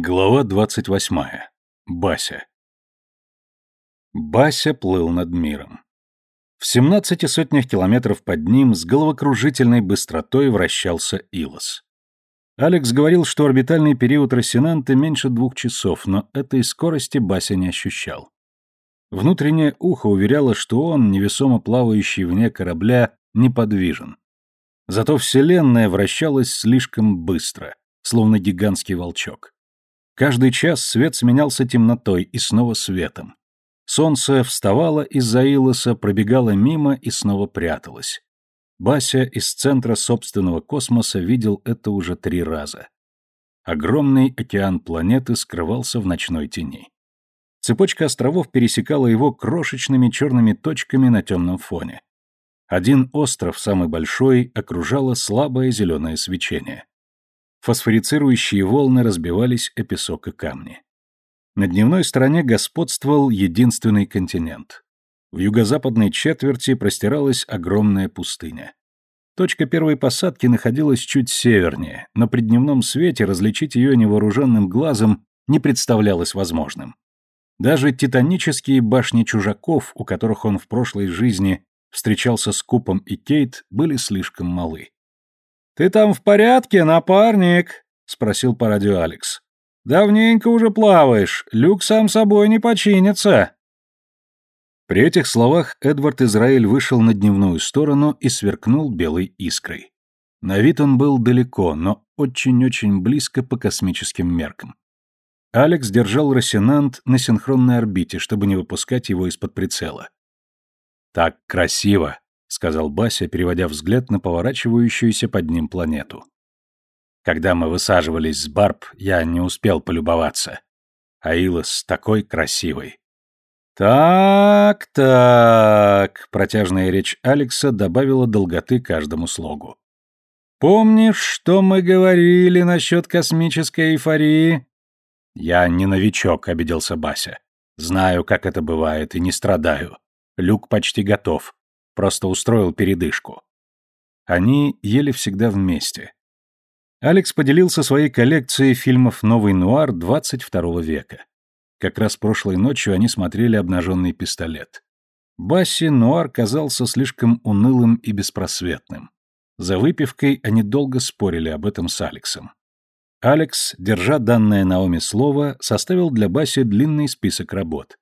Глава двадцать восьмая. Бася. Бася плыл над миром. В семнадцати сотнях километров под ним с головокружительной быстротой вращался Илос. Алекс говорил, что орбитальный период Рассенанта меньше двух часов, но этой скорости Бася не ощущал. Внутреннее ухо уверяло, что он, невесомо плавающий вне корабля, неподвижен. Зато Вселенная вращалась слишком быстро, словно гигантский волчок. Каждый час свет сменялся темнотой и снова светом. Солнце вставало из-за Илоса, пробегало мимо и снова пряталось. Бася из центра собственного космоса видел это уже три раза. Огромный океан планеты скрывался в ночной тени. Цепочка островов пересекала его крошечными черными точками на темном фоне. Один остров, самый большой, окружало слабое зеленое свечение. Фосфорицирующие волны разбивались о песок и камни. На дневной стороне господствовал единственный континент. В юго-западной четверти простиралась огромная пустыня. Точка первой посадки находилась чуть севернее, но при дневном свете различить ее невооруженным глазом не представлялось возможным. Даже титанические башни чужаков, у которых он в прошлой жизни встречался с Купом и Кейт, были слишком малы. «Ты там в порядке, напарник?» — спросил по радио Алекс. «Давненько уже плаваешь, люк сам собой не починится». При этих словах Эдвард Израиль вышел на дневную сторону и сверкнул белой искрой. На вид он был далеко, но очень-очень близко по космическим меркам. Алекс держал Рассенант на синхронной орбите, чтобы не выпускать его из-под прицела. «Так красиво!» — сказал Бася, переводя взгляд на поворачивающуюся под ним планету. «Когда мы высаживались с Барб, я не успел полюбоваться. Аилос такой красивый». «Так, так», — протяжная речь Алекса добавила долготы каждому слогу. «Помнишь, что мы говорили насчет космической эйфории?» «Я не новичок», — обиделся Бася. «Знаю, как это бывает, и не страдаю. Люк почти готов. Просто устроил передышку. Они ели всегда вместе. Алекс поделился своей коллекцией фильмов «Новый нуар» 22 века. Как раз прошлой ночью они смотрели «Обнаженный пистолет». Басси нуар казался слишком унылым и беспросветным. За выпивкой они долго спорили об этом с Алексом. Алекс, держа данное Наоми слово, составил для Басси длинный список работ.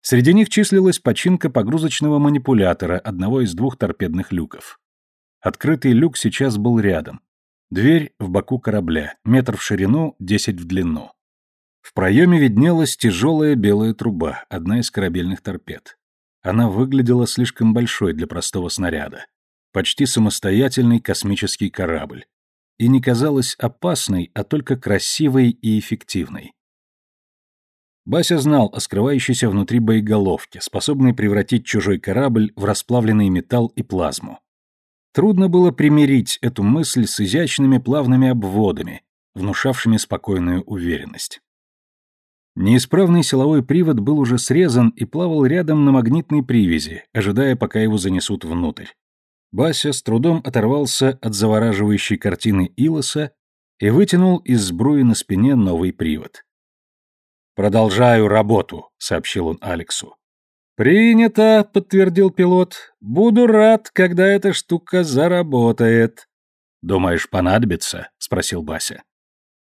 Среди них числилась починка погрузочного манипулятора одного из двух торпедных люков. Открытый люк сейчас был рядом. Дверь в боку корабля, метр в ширину, десять в длину. В проеме виднелась тяжелая белая труба, одна из корабельных торпед. Она выглядела слишком большой для простого снаряда. Почти самостоятельный космический корабль. И не казалась опасной, а только красивой и эффективной. Бася знал о скрывающейся внутри боеголовке, способной превратить чужой корабль в расплавленный металл и плазму. Трудно было примирить эту мысль с изящными плавными обводами, внушавшими спокойную уверенность. Неисправный силовой привод был уже срезан и плавал рядом на магнитной привязи, ожидая, пока его занесут внутрь. Бася с трудом оторвался от завораживающей картины Илоса и вытянул из сбруи на спине новый привод. «Продолжаю работу», — сообщил он Алексу. «Принято», — подтвердил пилот. «Буду рад, когда эта штука заработает». «Думаешь, понадобится?» — спросил Бася.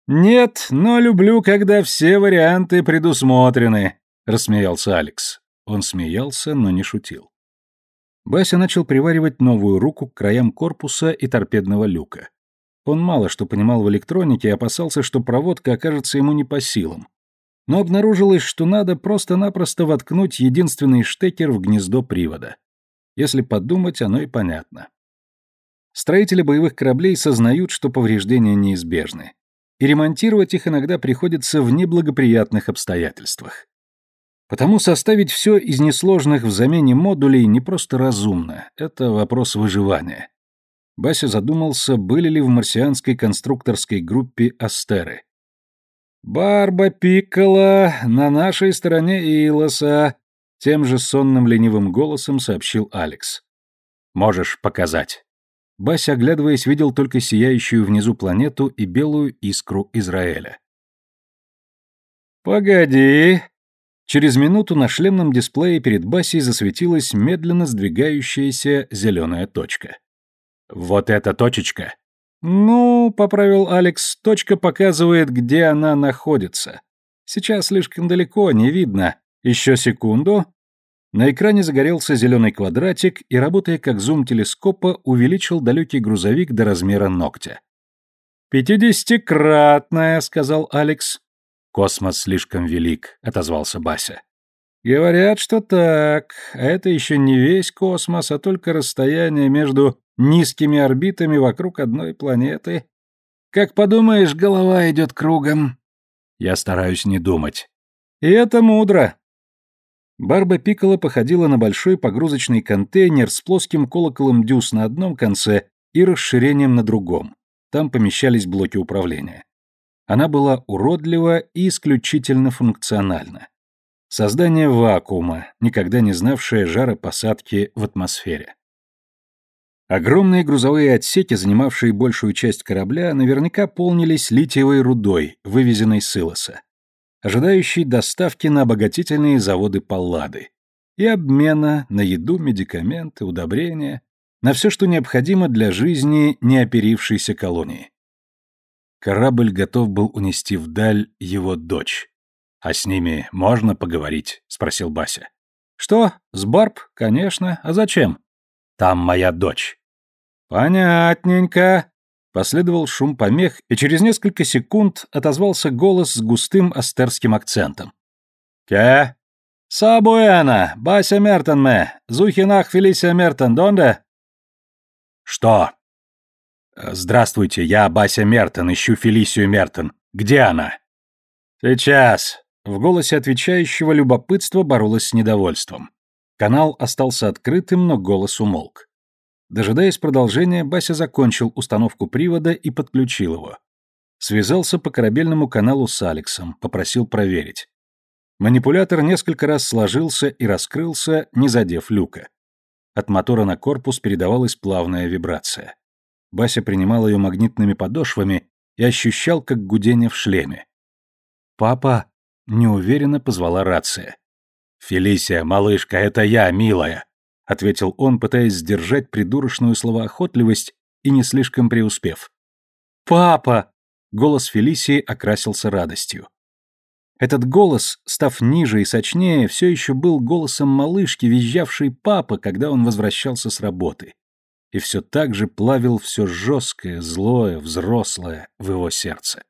«Нет, но люблю, когда все варианты предусмотрены», — рассмеялся Алекс. Он смеялся, но не шутил. Бася начал приваривать новую руку к краям корпуса и торпедного люка. Он мало что понимал в электронике и опасался, что проводка окажется ему не по силам, но обнаружилось, что надо просто-напросто воткнуть единственный штекер в гнездо привода. Если подумать, оно и понятно. Строители боевых кораблей сознают, что повреждения неизбежны, и ремонтировать их иногда приходится в неблагоприятных обстоятельствах. Потому составить все из несложных в замене модулей не просто разумно, это вопрос выживания. Бася задумался, были ли в марсианской конструкторской группе Астеры, «Барба Пиккола на нашей стороне Илоса», — тем же сонным ленивым голосом сообщил Алекс. «Можешь показать». Бася, оглядываясь, видел только сияющую внизу планету и белую искру Израиля. Погоди. Через минуту на шлемном дисплее перед Басей засветилась медленно сдвигающаяся зеленая точка. Вот эта точечка. Ну, поправил Алекс, точка показывает, где она находится. Сейчас слишком далеко, не видно. Еще секунду. На экране загорелся зеленый квадратик и, работая как зум телескопа, увеличил далекий грузовик до размера ногтя. «Пятидесятикратная», — сказал Алекс. «Космос слишком велик», — отозвался Бася. «Говорят, что так. А это еще не весь космос, а только расстояние между низкими орбитами вокруг одной планеты. Как подумаешь, голова идет кругом». Я стараюсь не думать. И это мудро. Барба Пикколо походила на большой погрузочный контейнер с плоским колоколом дюз на одном конце и расширением на другом. Там помещались блоки управления. Она была уродлива и исключительно функциональна. Создание вакуума, никогда не знавшее жара посадки в атмосфере. Огромные грузовые отсеки, занимавшие большую часть корабля, наверняка полнились литиевой рудой, вывезенной с Илоса, ожидающей доставки на обогатительные заводы Паллады и обмена на еду, медикаменты, удобрения, на все, что необходимо для жизни неоперившейся колонии. Корабль готов был унести вдаль его дочь. «А с ними можно поговорить?» — спросил Бася. «Что? С Барб? Конечно. А зачем?» «Там моя дочь». «Понятненько». Последовал шум помех, и через несколько секунд отозвался голос с густым астерским акцентом. «Ке? Сабуэна, Бася Мертенме, Зухинах Фелисия Мертен, донде?» «Что?» «Здравствуйте, я Бася Мертен, ищу Фелисию Мертен. Где она?» «Сейчас». В голосе отвечающего любопытство боролось с недовольством. Канал остался открытым, но голос умолк. Дожидаясь продолжения, Бася закончил установку привода и подключил его. Связался по корабельному каналу с Алексом, попросил проверить. Манипулятор несколько раз сложился и раскрылся, не задев люка. От мотора на корпус передавалась плавная вибрация. Бася принимал ее магнитными подошвами и ощущал, как гудение в шлеме. «Папа!» — неуверенно позвала рация. «Фелисия, малышка, это я, милая!» ответил он, пытаясь сдержать придурочную словоохотливость и не слишком преуспев. «Папа!» — голос Фелисии окрасился радостью. Этот голос, став ниже и сочнее, все еще был голосом малышки, визжавшей папа, когда он возвращался с работы. И все так же плавил все жесткое, злое, взрослое в его сердце.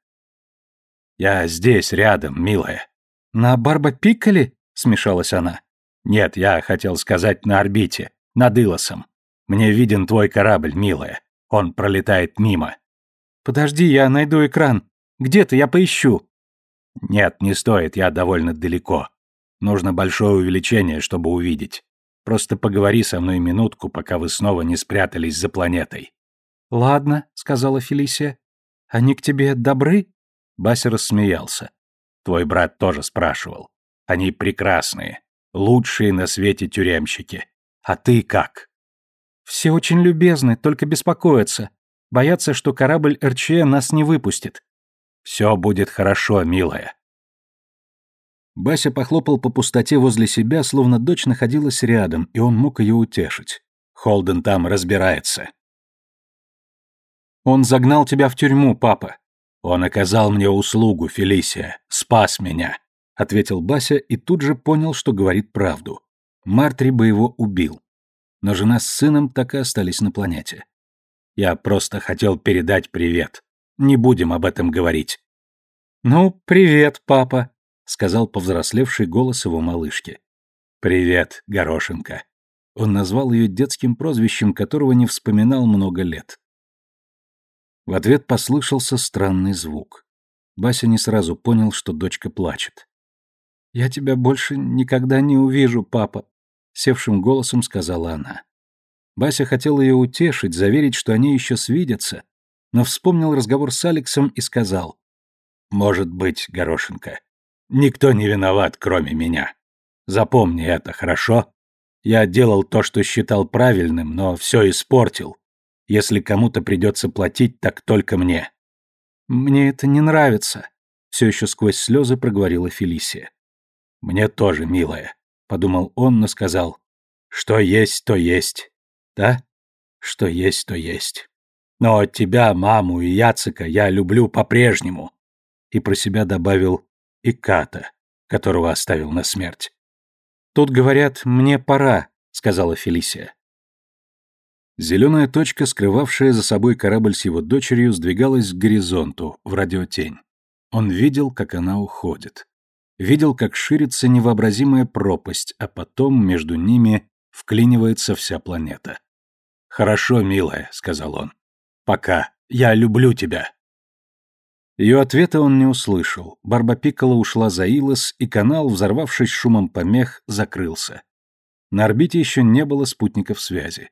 «Я здесь, рядом, милая». «На Барба Пикколи?» — смешалась она. Нет, я хотел сказать на орбите, над Илосом. Мне виден твой корабль, милая. Он пролетает мимо. Подожди, я найду экран. Где ты? Я поищу. Нет, не стоит, я довольно далеко. Нужно большое увеличение, чтобы увидеть. Просто поговори со мной минутку, пока вы снова не спрятались за планетой. Ладно, сказала Фелисия. Они к тебе добры? Бася рассмеялся. Твой брат тоже спрашивал. Они прекрасные. Лучшие на свете тюремщики. А ты как? Все очень любезны, только беспокоятся. Боятся, что корабль РЧ нас не выпустит. Все будет хорошо, милая. Бася похлопал по пустоте возле себя, словно дочь находилась рядом, и он мог ее утешить. Холден там разбирается. Он загнал тебя в тюрьму, папа. Он оказал мне услугу, Фелисия, спас меня ответил Бася и тут же понял, что говорит правду. Мартри бы его убил. Но жена с сыном так и остались на планете. Я просто хотел передать привет. Не будем об этом говорить. Ну, привет, папа, сказал повзрослевший голос его малышки. Привет, Горошенко. Он назвал ее детским прозвищем, которого не вспоминал много лет. В ответ послышался странный звук. Бася не сразу понял, что дочка плачет. «Я тебя больше никогда не увижу, папа», — севшим голосом сказала она. Бася хотел ее утешить, заверить, что они еще свидятся, но вспомнил разговор с Алексом и сказал. «Может быть, Горошенко, никто не виноват, кроме меня. Запомни это, хорошо? Я делал то, что считал правильным, но все испортил. Если кому-то придется платить, так только мне». «Мне это не нравится», Все еще сквозь слезы проговорила Фелисия. «Мне тоже, милая», — подумал он, но сказал. «Что есть, то есть. Да? Что есть, то есть. Но тебя, маму и Яцика я люблю по-прежнему». И про себя добавил «и Ката, которого оставил на смерть». «Тут говорят, мне пора», — сказала Фелисия. Зеленая точка, скрывавшая за собой корабль с его дочерью, сдвигалась к горизонту, в радиотень. Он видел, как она уходит. Видел, как ширится невообразимая пропасть, а потом между ними вклинивается вся планета. «Хорошо, милая», — сказал он. «Пока. Я люблю тебя». Ее ответа он не услышал. Барба Пиккола ушла за Илос, и канал, взорвавшись шумом помех, закрылся. На орбите еще не было спутников связи.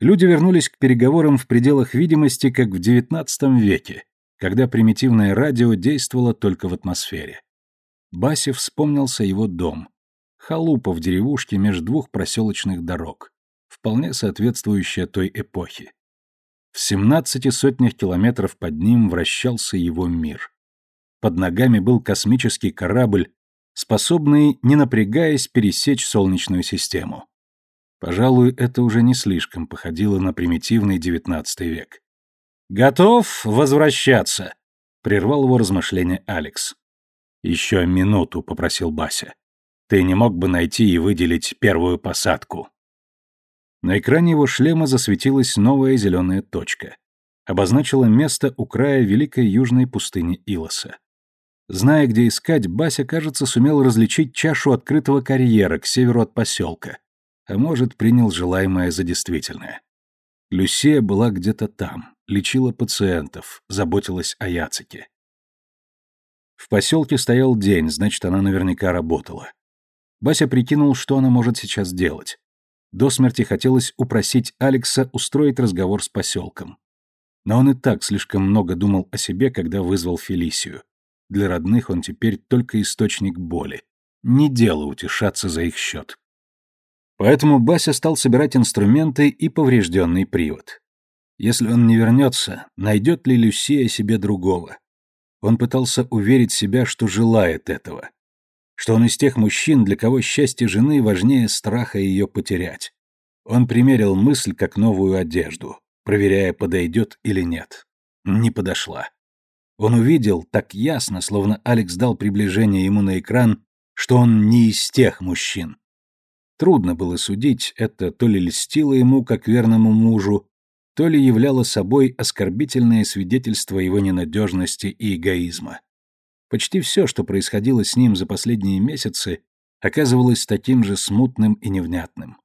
Люди вернулись к переговорам в пределах видимости, как в XIX веке, когда примитивное радио действовало только в атмосфере. Басе вспомнился его дом. Халупа в деревушке между двух проселочных дорог, вполне соответствующая той эпохе. В семнадцати сотнях километров под ним вращался его мир. Под ногами был космический корабль, способный, не напрягаясь, пересечь Солнечную систему. Пожалуй, это уже не слишком походило на примитивный девятнадцатый век. «Готов возвращаться?» — прервал его размышление Алекс. «Еще минуту», — попросил Бася. «Ты не мог бы найти и выделить первую посадку?» На экране его шлема засветилась новая зеленая точка. Обозначила место у края великой южной пустыни Илоса. Зная, где искать, Бася, кажется, сумел различить чашу открытого карьера к северу от поселка, а может, принял желаемое за действительное. Люсия была где-то там, лечила пациентов, заботилась о Яцике. В поселке стоял день, значит, она наверняка работала. Бася прикинул, что она может сейчас делать. До смерти хотелось упросить Алекса устроить разговор с поселком. Но он и так слишком много думал о себе, когда вызвал Фелисию. Для родных он теперь только источник боли. Не дело утешаться за их счет. Поэтому Бася стал собирать инструменты и поврежденный привод. Если он не вернется, найдет ли Люсия себе другого? Он пытался уверить себя, что желает этого. Что он из тех мужчин, для кого счастье жены важнее страха ее потерять. Он примерил мысль как новую одежду, проверяя, подойдет или нет. Не подошла. Он увидел так ясно, словно Алекс дал приближение ему на экран, что он не из тех мужчин. Трудно было судить, это то ли льстило ему, как верному мужу, то ли являло собой оскорбительное свидетельство его ненадежности и эгоизма. Почти все, что происходило с ним за последние месяцы, оказывалось таким же смутным и невнятным.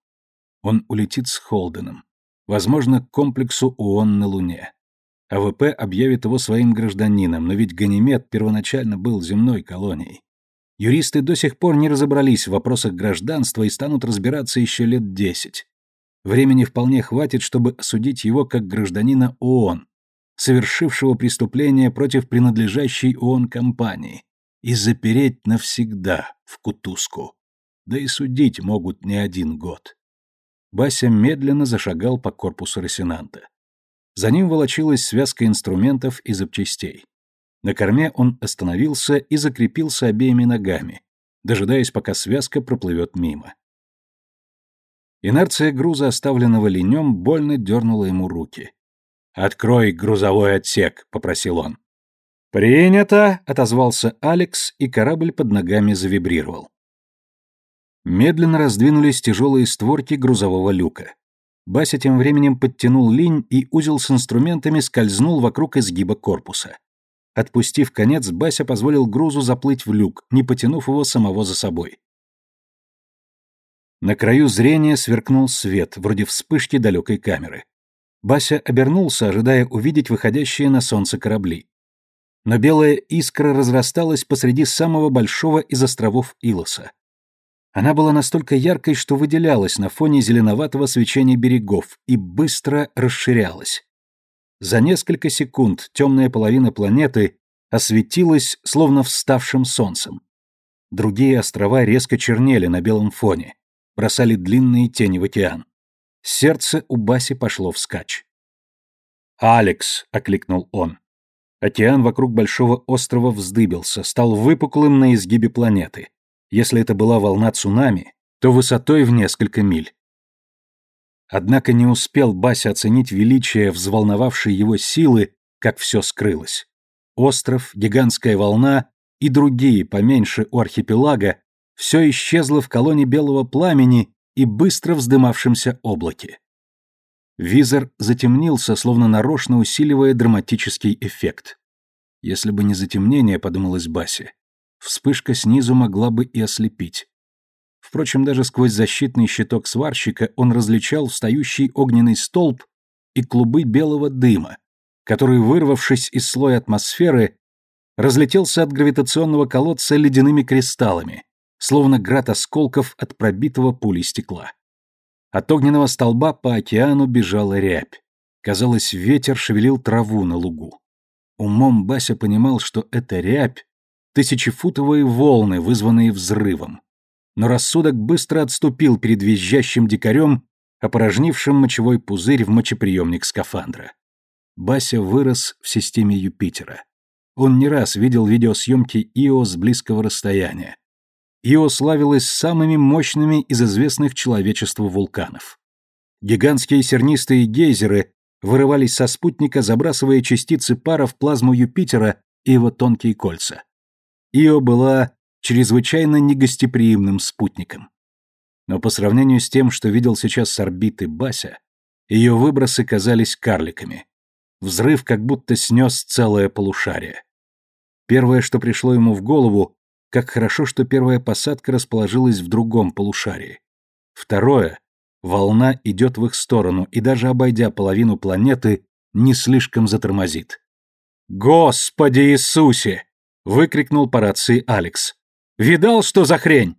Он улетит с Холденом, возможно, к комплексу ООН на Луне. АВП объявит его своим гражданином, но ведь Ганимед первоначально был земной колонией. Юристы до сих пор не разобрались в вопросах гражданства и станут разбираться еще лет десять. Времени вполне хватит, чтобы осудить его как гражданина ООН, совершившего преступление против принадлежащей ООН компании, и запереть навсегда в кутузку. Да и судить могут не один год. Бася медленно зашагал по корпусу Росинанта. За ним волочилась связка инструментов и запчастей. На корме он остановился и закрепился обеими ногами, дожидаясь, пока связка проплывет мимо. Инерция груза, оставленного ленем, больно дернула ему руки. «Открой грузовой отсек», — попросил он. «Принято», — отозвался Алекс, и корабль под ногами завибрировал. Медленно раздвинулись тяжелые створки грузового люка. Бася тем временем подтянул линь, и узел с инструментами скользнул вокруг изгиба корпуса. Отпустив конец, Бася позволил грузу заплыть в люк, не потянув его самого за собой. На краю зрения сверкнул свет, вроде вспышки далекой камеры. Бася обернулся, ожидая увидеть выходящие на солнце корабли. Но белая искра разрасталась посреди самого большого из островов Илоса. Она была настолько яркой, что выделялась на фоне зеленоватого свечения берегов и быстро расширялась. За несколько секунд темная половина планеты осветилась, словно вставшим солнцем. Другие острова резко чернели на белом фоне, бросали длинные тени в океан. Сердце у Баси пошло вскачь. «Алекс!» — окликнул он. Океан вокруг большого острова вздыбился, стал выпуклым на изгибе планеты. Если это была волна цунами, то высотой в несколько миль. Однако не успел Бася оценить величие взволновавшей его силы, как все скрылось. Остров, гигантская волна и другие, поменьше у архипелага, все исчезло в колонне белого пламени и быстро вздымавшемся облаке. Визор затемнился, словно нарочно усиливая драматический эффект. Если бы не затемнение, подумалось Басе, вспышка снизу могла бы и ослепить. Впрочем, даже сквозь защитный щиток сварщика он различал встающий огненный столб и клубы белого дыма, который, вырвавшись из слоя атмосферы, разлетелся от гравитационного колодца ледяными кристаллами, словно град осколков от пробитого пулей стекла. От огненного столба по океану бежала рябь. Казалось, ветер шевелил траву на лугу. Умом Бася понимал, что это рябь — тысячефутовые волны, вызванные взрывом. Но рассудок быстро отступил перед визжащим дикарем, опорожнившим мочевой пузырь в мочеприемник скафандра. Бася вырос в системе Юпитера. Он не раз видел видеосъемки Ио с близкого расстояния. Ио славилась самыми мощными из известных человечеству вулканов. Гигантские сернистые гейзеры вырывались со спутника, забрасывая частицы пара в плазму Юпитера и его тонкие кольца. Ио была чрезвычайно негостеприимным спутником. Но по сравнению с тем, что видел сейчас с орбиты Бася, ее выбросы казались карликами. Взрыв как будто снес целое полушарие. Первое, что пришло ему в голову, как хорошо, что первая посадка расположилась в другом полушарии. Второе. Волна идет в их сторону и даже обойдя половину планеты, не слишком затормозит. «Господи Иисусе!» — выкрикнул по рации Алекс. «Видал, что за хрень?»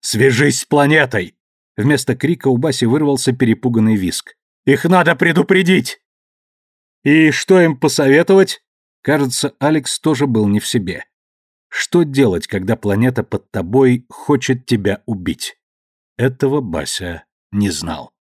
«Свяжись с планетой!» Вместо крика у Баси вырвался перепуганный виск. «Их надо предупредить!» «И что им посоветовать?» Кажется, Алекс тоже был не в себе. Что делать, когда планета под тобой хочет тебя убить? Этого Бася не знал.